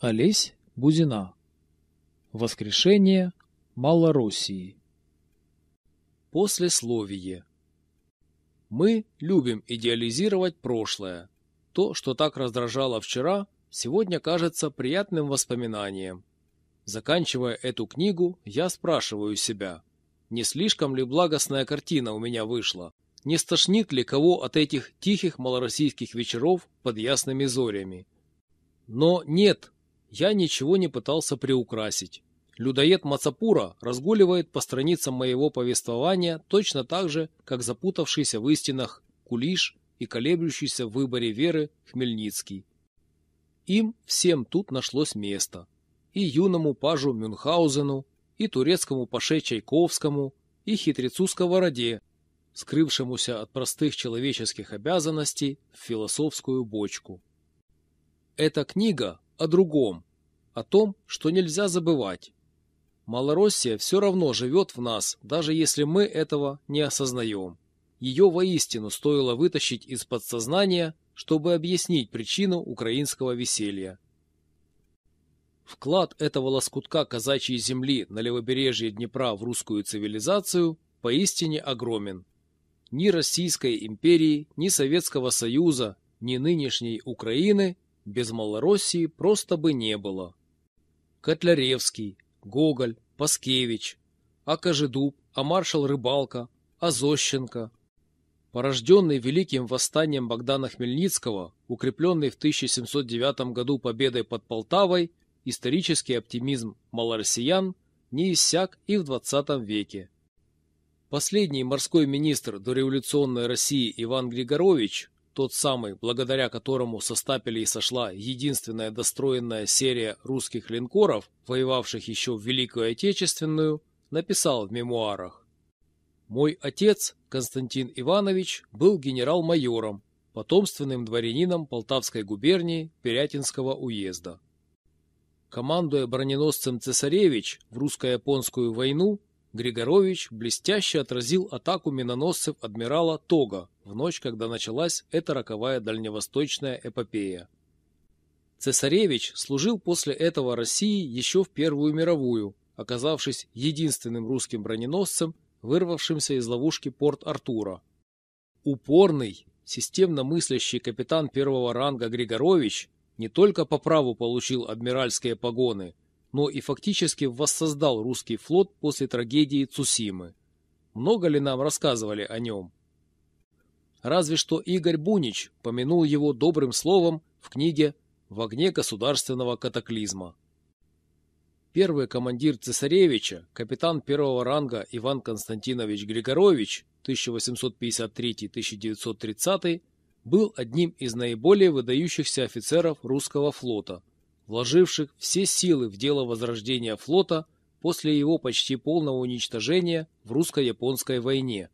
Олесь Бузина. Воскрешение Малороссии. Послесловие. Мы любим идеализировать прошлое. То, что так раздражало вчера, сегодня кажется приятным воспоминанием. Заканчивая эту книгу, я спрашиваю себя, не слишком ли благостная картина у меня вышла? Не стошнит ли кого от этих тихих малороссийских вечеров под ясными зорями? Но нет, я ничего не пытался приукрасить. Людоед Мацапура разгуливает по страницам моего повествования точно так же, как запутавшийся в истинах Кулиш и колеблющийся в выборе веры Хмельницкий. Им всем тут нашлось место. И юному пажу Мюнхгаузену, и турецкому паше Чайковскому, и хитрецу Сковороде, скрывшемуся от простых человеческих обязанностей в философскую бочку. Эта книга о другом, о том, что нельзя забывать. Малороссия все равно живет в нас, даже если мы этого не осознаем. Ее воистину стоило вытащить из подсознания, чтобы объяснить причину украинского веселья. Вклад этого лоскутка казачьей земли на левобережье Днепра в русскую цивилизацию поистине огромен. Ни Российской империи, ни Советского Союза, ни нынешней Украины без Малороссии просто бы не было. Котляревский, Гоголь, Паскевич, а Кожедуб, а маршал Рыбалка, а Зощенко. Порожденный великим восстанием Богдана Хмельницкого, укрепленный в 1709 году победой под Полтавой, исторический оптимизм малороссиян не иссяк и в XX веке. Последний морской министр дореволюционной России Иван Григорович тот самый, благодаря которому со стапелей сошла единственная достроенная серия русских линкоров, воевавших еще в Великую Отечественную, написал в мемуарах. «Мой отец, Константин Иванович, был генерал-майором, потомственным дворянином Полтавской губернии Пирятинского уезда. Командуя броненосцем «Цесаревич» в русско-японскую войну, Григорович блестяще отразил атаку миноносцев адмирала Тога в ночь, когда началась эта роковая дальневосточная эпопея. Цесаревич служил после этого России еще в Первую мировую, оказавшись единственным русским броненосцем, вырвавшимся из ловушки порт Артура. Упорный, системно мыслящий капитан первого ранга Григорович не только по праву получил адмиральские погоны – но и фактически воссоздал русский флот после трагедии Цусимы. Много ли нам рассказывали о нем? Разве что Игорь Бунич помянул его добрым словом в книге «В огне государственного катаклизма». Первый командир цесаревича, капитан первого ранга Иван Константинович Григорович 1853-1930 был одним из наиболее выдающихся офицеров русского флота – вложивших все силы в дело возрождения флота после его почти полного уничтожения в русско-японской войне.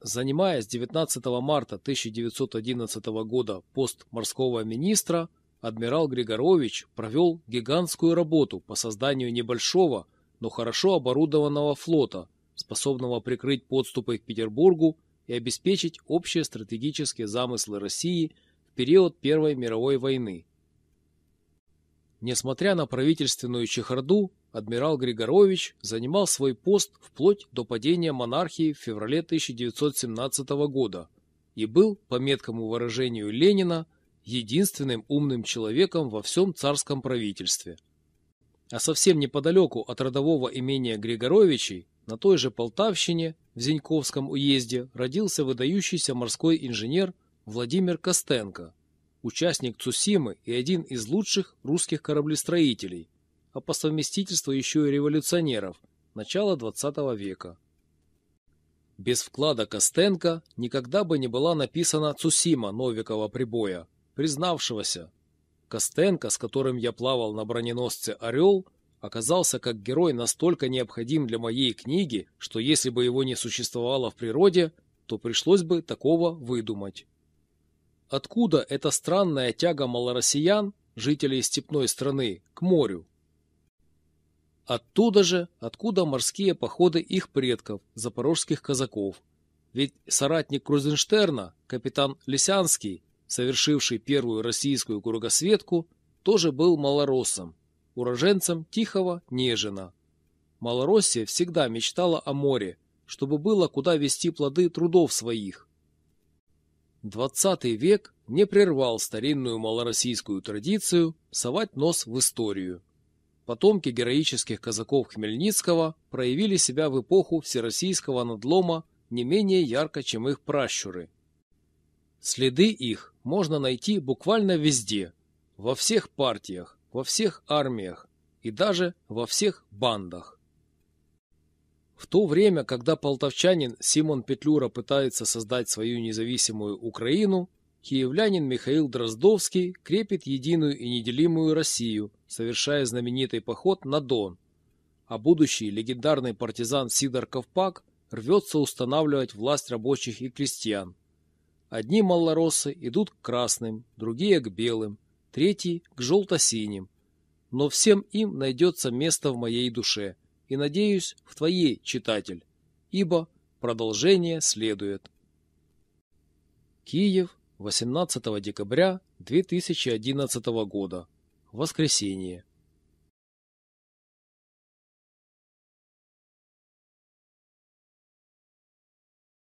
Занимая с 19 марта 1911 года пост морского министра, адмирал Григорович провел гигантскую работу по созданию небольшого, но хорошо оборудованного флота, способного прикрыть подступы к Петербургу и обеспечить общие стратегические замыслы России в период Первой мировой войны. Несмотря на правительственную чехарду, адмирал Григорович занимал свой пост вплоть до падения монархии в феврале 1917 года и был, по меткому выражению Ленина, единственным умным человеком во всем царском правительстве. А совсем неподалеку от родового имения Григоровичей, на той же Полтавщине, в Зеньковском уезде, родился выдающийся морской инженер Владимир Костенко – участник Цусимы и один из лучших русских кораблестроителей, а по совместительству еще и революционеров начала XX века. Без вклада Костенко никогда бы не была написана Цусима Новикова прибоя, признавшегося. Костенко, с которым я плавал на броненосце «Орел», оказался как герой настолько необходим для моей книги, что если бы его не существовало в природе, то пришлось бы такого выдумать. Откуда эта странная тяга малороссиян, жителей степной страны, к морю? Оттуда же, откуда морские походы их предков, запорожских казаков. Ведь соратник Крузенштерна, капитан Лисянский, совершивший первую российскую кругосветку, тоже был малороссом, уроженцем Тихого Нежина. Малороссия всегда мечтала о море, чтобы было куда вести плоды трудов своих. Двадцатый век не прервал старинную малороссийскую традицию совать нос в историю. Потомки героических казаков Хмельницкого проявили себя в эпоху всероссийского надлома не менее ярко, чем их пращуры. Следы их можно найти буквально везде, во всех партиях, во всех армиях и даже во всех бандах. В то время, когда полтавчанин Симон Петлюра пытается создать свою независимую Украину, киевлянин Михаил Дроздовский крепит единую и неделимую Россию, совершая знаменитый поход на Дон, а будущий легендарный партизан Сидор Ковпак рвется устанавливать власть рабочих и крестьян. Одни малороссы идут к красным, другие к белым, третьи к желто-синим. Но всем им найдется место в моей душе – и, надеюсь, в твоей, читатель, ибо продолжение следует. Киев, 18 декабря 2011 года. Воскресенье.